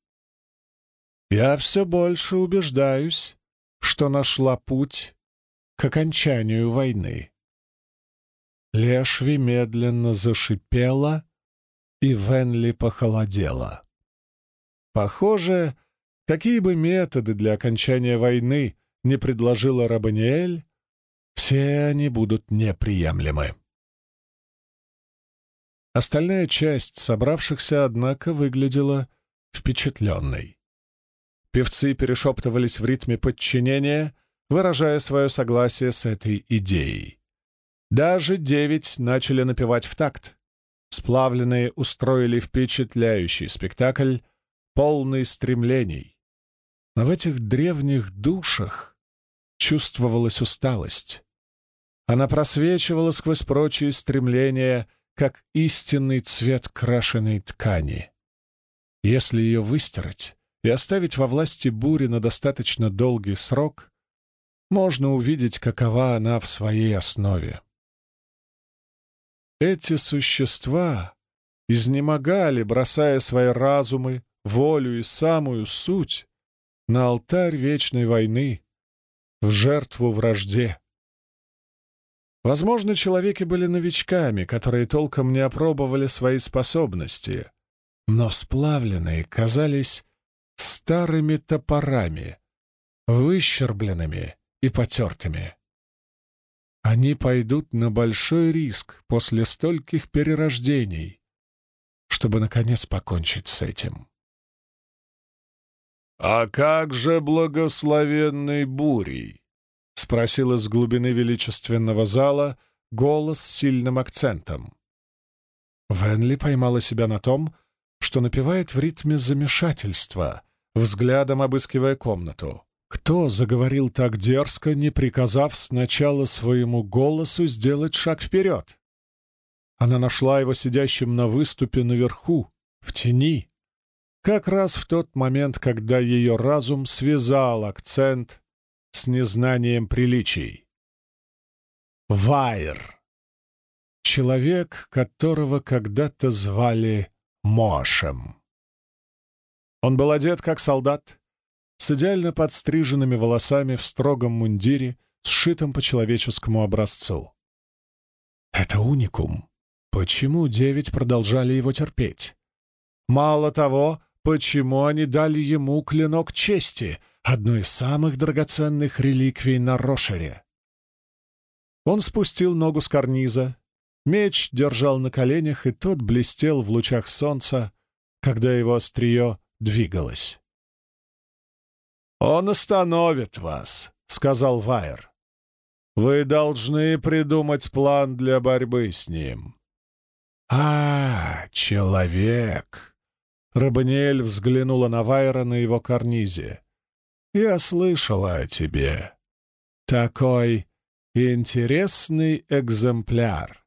Я все больше убеждаюсь, что нашла путь к окончанию войны. Лешви медленно зашипела, и Венли похолодела. Похоже, какие бы методы для окончания войны не предложила Рабаниэль, все они будут неприемлемы. Остальная часть собравшихся, однако, выглядела впечатленной. Певцы перешептывались в ритме подчинения, выражая свое согласие с этой идеей. Даже девять начали напевать в такт. Сплавленные устроили впечатляющий спектакль, полный стремлений. Но в этих древних душах чувствовалась усталость. Она просвечивала сквозь прочие стремления — как истинный цвет крашеной ткани. Если ее выстирать и оставить во власти бури на достаточно долгий срок, можно увидеть, какова она в своей основе. Эти существа изнемогали, бросая свои разумы, волю и самую суть на алтарь вечной войны, в жертву вражде. Возможно, человеки были новичками, которые толком не опробовали свои способности, но сплавленные казались старыми топорами, выщербленными и потертыми. Они пойдут на большой риск после стольких перерождений, чтобы, наконец, покончить с этим. «А как же благословенный бурей?» — спросил из глубины величественного зала голос с сильным акцентом. Венли поймала себя на том, что напевает в ритме замешательства, взглядом обыскивая комнату. Кто заговорил так дерзко, не приказав сначала своему голосу сделать шаг вперед? Она нашла его сидящим на выступе наверху, в тени, как раз в тот момент, когда ее разум связал акцент с незнанием приличий. Вайер. Человек, которого когда-то звали Мошем. Он был одет как солдат, с идеально подстриженными волосами в строгом мундире, сшитом по человеческому образцу. Это уникум. Почему девять продолжали его терпеть? Мало того, почему они дали ему клинок чести — одной из самых драгоценных реликвий на Рошере. Он спустил ногу с карниза, меч держал на коленях, и тот блестел в лучах солнца, когда его острие двигалось. «Он остановит вас», — сказал Вайер. «Вы должны придумать план для борьбы с ним». «А, человек!» Рабаниэль взглянула на Вайера на его карнизе. Я слышала о тебе. Такой интересный экземпляр.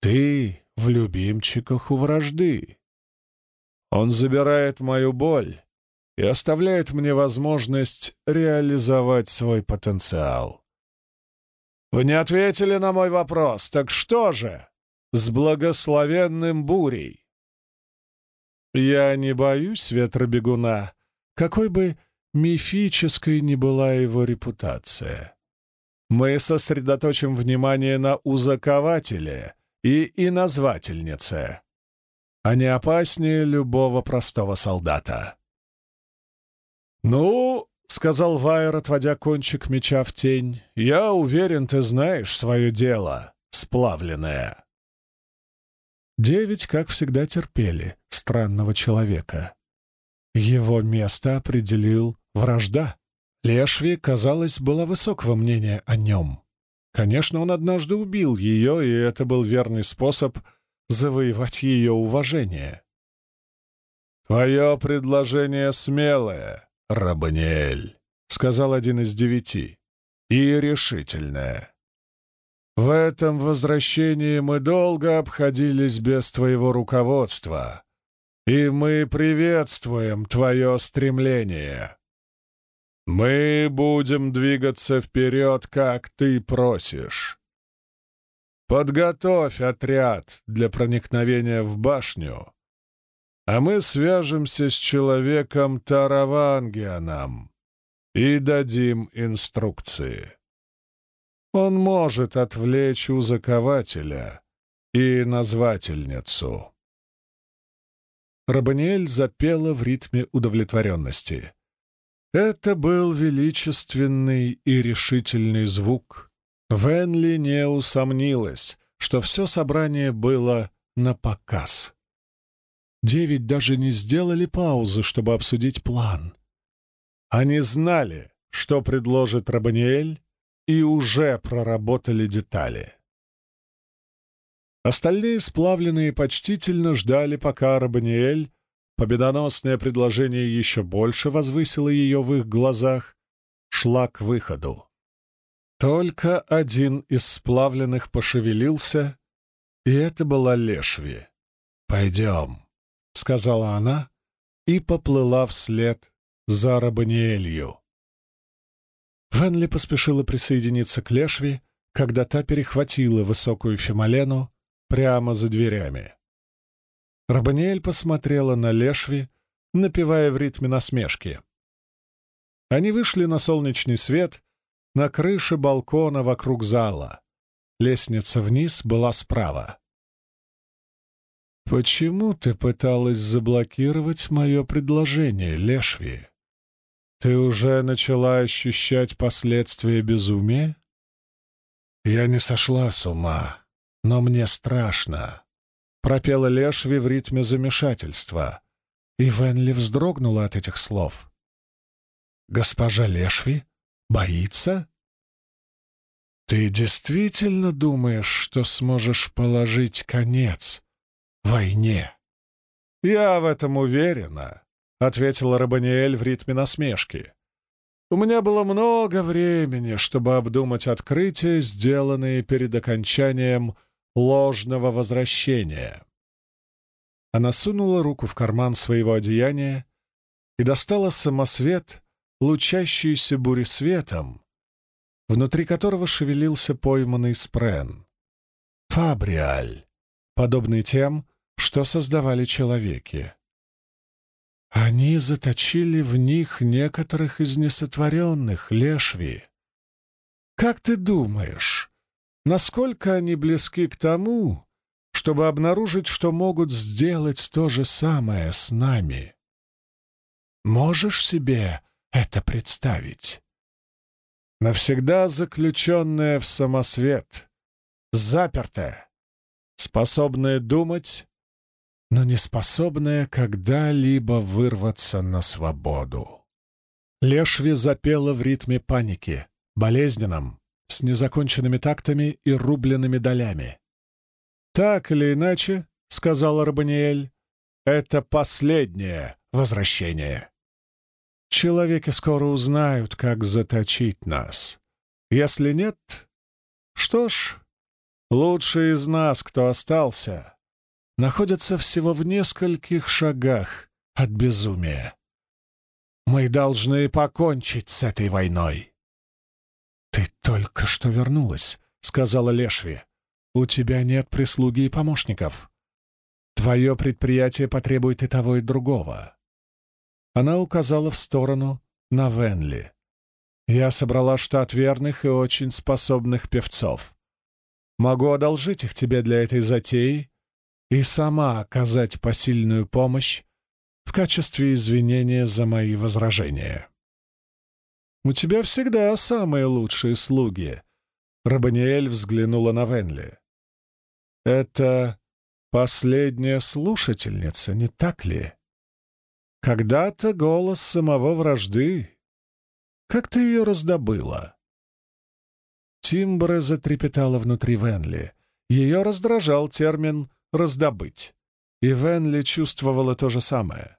Ты в любимчиках у вражды. Он забирает мою боль и оставляет мне возможность реализовать свой потенциал. Вы не ответили на мой вопрос, так что же с благословенным бурей? Я не боюсь ветробегуна, какой бы Мифической не была его репутация. Мы сосредоточим внимание на узакователе и и назвательнице. Они опаснее любого простого солдата. «Ну, — сказал Вайер, отводя кончик меча в тень, — я уверен, ты знаешь свое дело, сплавленное». Девять, как всегда, терпели странного человека. Его место определил вражда. Лешви, казалось, было высокого мнения о нем. Конечно, он однажды убил ее, и это был верный способ завоевать ее уважение. «Твое предложение смелое, Рабаниэль», — сказал один из девяти, — «и решительное. В этом возвращении мы долго обходились без твоего руководства, и мы приветствуем твое стремление. Мы будем двигаться вперед, как ты просишь. Подготовь отряд для проникновения в башню, а мы свяжемся с человеком Таравангианом и дадим инструкции. Он может отвлечь узакователя и назвательницу. Рабаниэль запела в ритме удовлетворенности. Это был величественный и решительный звук. Венли не усомнилась, что все собрание было на показ. Девять даже не сделали паузы, чтобы обсудить план. Они знали, что предложит Рабаниэль, и уже проработали детали. Остальные сплавленные почтительно ждали, пока Рабаниэль, победоносное предложение еще больше возвысило ее в их глазах, шла к выходу. Только один из сплавленных пошевелился, и это была Лешви. «Пойдем», — сказала она и поплыла вслед за Рабаниэлью. Венли поспешила присоединиться к Лешви, когда та перехватила высокую Фимолену прямо за дверями. Рабаниэль посмотрела на Лешви, напевая в ритме насмешки. Они вышли на солнечный свет на крыше балкона вокруг зала. Лестница вниз была справа. «Почему ты пыталась заблокировать мое предложение, Лешви?» Ты уже начала ощущать последствия безумия? Я не сошла с ума, но мне страшно. Пропела Лешви в ритме замешательства, и Венли вздрогнула от этих слов. «Госпожа Лешви боится?» «Ты действительно думаешь, что сможешь положить конец войне?» «Я в этом уверена», — ответила Рабаниэль в ритме насмешки. «У меня было много времени, чтобы обдумать открытия, сделанные перед окончанием ложного возвращения». Она сунула руку в карман своего одеяния и достала самосвет, лучащийся буресветом, внутри которого шевелился пойманный спрен. Фабриаль, подобный тем, что создавали человеки. Они заточили в них некоторых из несотворенных, Лешви. Как ты думаешь, насколько они близки к тому, чтобы обнаружить, что могут сделать то же самое с нами? Можешь себе это представить? Навсегда заключенная в самосвет, запертая, способная думать но не способная когда-либо вырваться на свободу. Лешви запела в ритме паники, болезненном, с незаконченными тактами и рубленными долями. «Так или иначе», — сказала Рабаниэль, — «это последнее возвращение. Человеки скоро узнают, как заточить нас. Если нет, что ж, лучшие из нас, кто остался, находятся всего в нескольких шагах от безумия. Мы должны покончить с этой войной. «Ты только что вернулась», — сказала Лешви. «У тебя нет прислуги и помощников. Твое предприятие потребует и того, и другого». Она указала в сторону на Венли. «Я собрала штат верных и очень способных певцов. Могу одолжить их тебе для этой затеи и сама оказать посильную помощь в качестве извинения за мои возражения. «У тебя всегда самые лучшие слуги», — Рабаниэль взглянула на Венли. «Это последняя слушательница, не так ли? Когда-то голос самого вражды. Как ты ее раздобыла?» Тимбре затрепетала внутри Венли. Ее раздражал термин «раздобыть». И Венли чувствовала то же самое.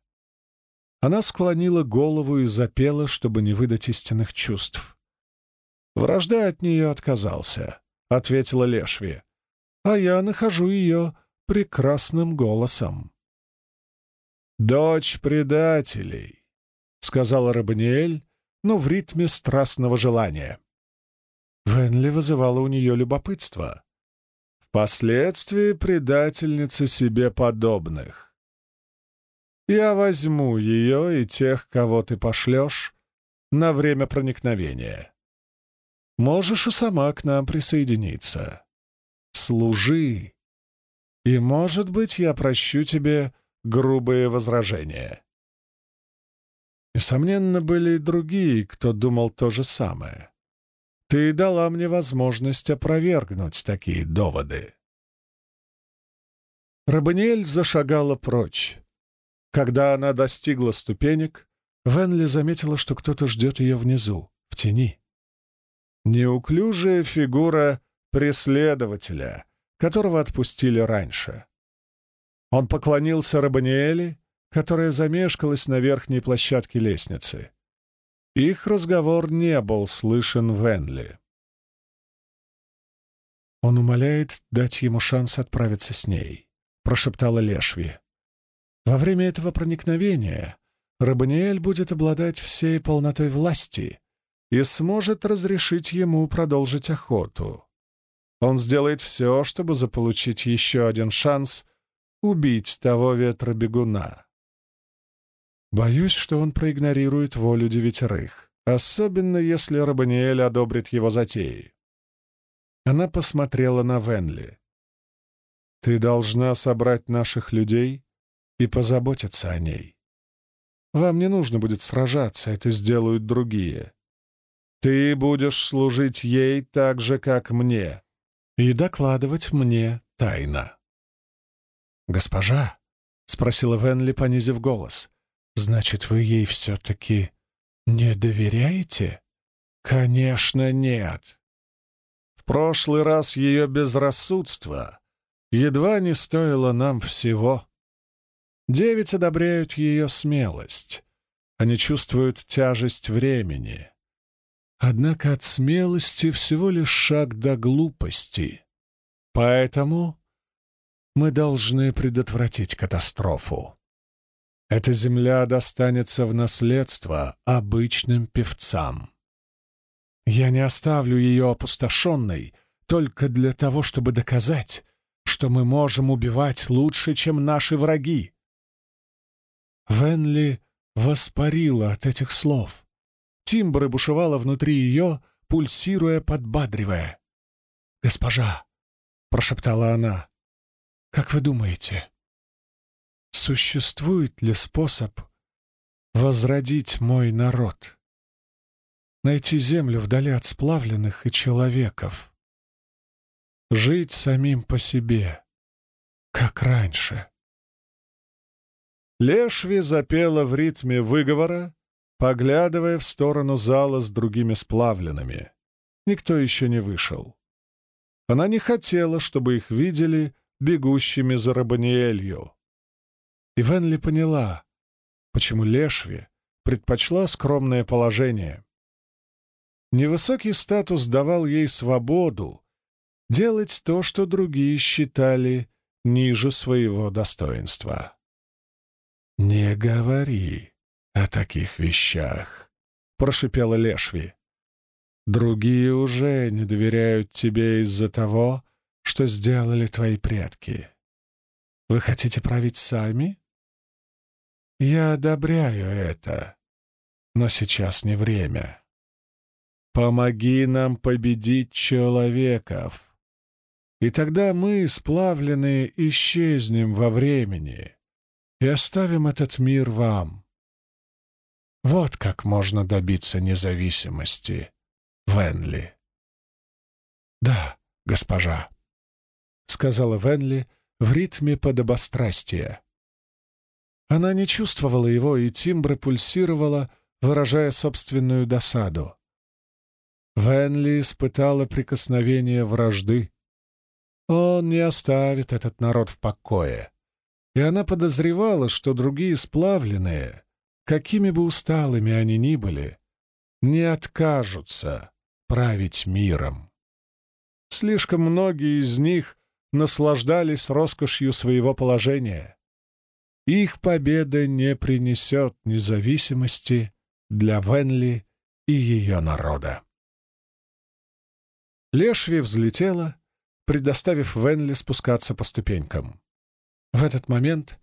Она склонила голову и запела, чтобы не выдать истинных чувств. «Вражда от нее отказался», — ответила Лешви. «А я нахожу ее прекрасным голосом». «Дочь предателей», — сказала Рабаниэль, но в ритме страстного желания. Венли вызывала у нее любопытство. Впоследствии предательница себе подобных. Я возьму ее и тех, кого ты пошлешь, на время проникновения. Можешь и сама к нам присоединиться. Служи, и, может быть, я прощу тебе грубые возражения. Несомненно, были и другие, кто думал то же самое. Ты дала мне возможность опровергнуть такие доводы. Рабаниэль зашагала прочь. Когда она достигла ступенек, Венли заметила, что кто-то ждет ее внизу, в тени. Неуклюжая фигура преследователя, которого отпустили раньше. Он поклонился Рабаниэле, которая замешкалась на верхней площадке лестницы. Их разговор не был слышен Венли. «Он умоляет дать ему шанс отправиться с ней», — прошептала Лешви. Во время этого проникновения Рабаниэль будет обладать всей полнотой власти и сможет разрешить ему продолжить охоту. Он сделает все, чтобы заполучить еще один шанс убить того ветра-бегуна. Боюсь, что он проигнорирует волю девятерых, особенно если Рабаниэль одобрит его затеи. Она посмотрела на Венли. «Ты должна собрать наших людей и позаботиться о ней. Вам не нужно будет сражаться, это сделают другие. Ты будешь служить ей так же, как мне, и докладывать мне тайно. «Госпожа?» — спросила Венли, понизив голос. «Значит, вы ей все-таки не доверяете?» «Конечно, нет. В прошлый раз ее безрассудство едва не стоило нам всего». Девять одобряют ее смелость. Они чувствуют тяжесть времени. Однако от смелости всего лишь шаг до глупости. Поэтому мы должны предотвратить катастрофу. Эта земля достанется в наследство обычным певцам. Я не оставлю ее опустошенной только для того, чтобы доказать, что мы можем убивать лучше, чем наши враги. Венли воспарила от этих слов. Тимбры бушевала внутри ее, пульсируя, подбадривая. «Госпожа!» — прошептала она. «Как вы думаете, существует ли способ возродить мой народ? Найти землю вдали от сплавленных и человеков? Жить самим по себе, как раньше?» Лешви запела в ритме выговора, поглядывая в сторону зала с другими сплавленными. Никто еще не вышел. Она не хотела, чтобы их видели бегущими за Рабаниэлью. И Венли поняла, почему Лешви предпочла скромное положение. Невысокий статус давал ей свободу делать то, что другие считали ниже своего достоинства. «Не говори о таких вещах», — прошипела Лешви. «Другие уже не доверяют тебе из-за того, что сделали твои предки. Вы хотите править сами? Я одобряю это, но сейчас не время. Помоги нам победить человеков, и тогда мы, сплавленные, исчезнем во времени» и оставим этот мир вам. Вот как можно добиться независимости, Венли. «Да, госпожа», — сказала Венли, в ритме подобострастия. Она не чувствовала его, и тимбра пульсировала, выражая собственную досаду. Венли испытала прикосновение вражды. Он не оставит этот народ в покое. И она подозревала, что другие сплавленные, какими бы усталыми они ни были, не откажутся править миром. Слишком многие из них наслаждались роскошью своего положения. Их победа не принесет независимости для Венли и ее народа. Лешви взлетела, предоставив Венли спускаться по ступенькам. В этот момент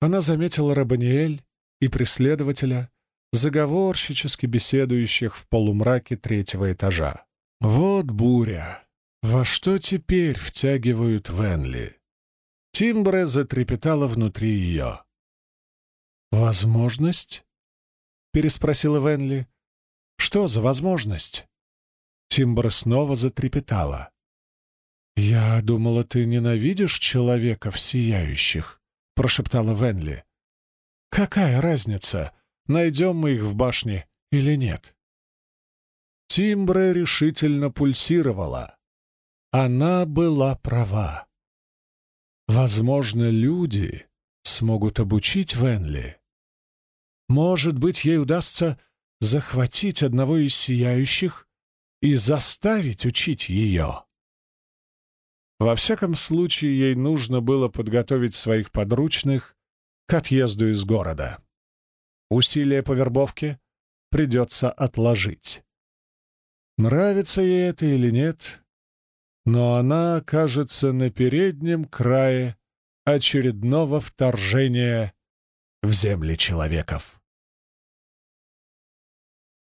она заметила Рабаниэль и преследователя, заговорщически беседующих в полумраке третьего этажа. Вот буря! Во что теперь втягивают Венли? Тимбре затрепетала внутри ее. «Возможность?» — переспросила Венли. «Что за возможность?» Тимбра снова затрепетала. «Я думала, ты ненавидишь человеков сияющих», — прошептала Венли. «Какая разница, найдем мы их в башне или нет?» Тимбре решительно пульсировала. Она была права. Возможно, люди смогут обучить Венли. Может быть, ей удастся захватить одного из сияющих и заставить учить ее. Во всяком случае, ей нужно было подготовить своих подручных к отъезду из города. Усилия по вербовке придется отложить. Нравится ей это или нет, но она окажется на переднем крае очередного вторжения в земли человеков.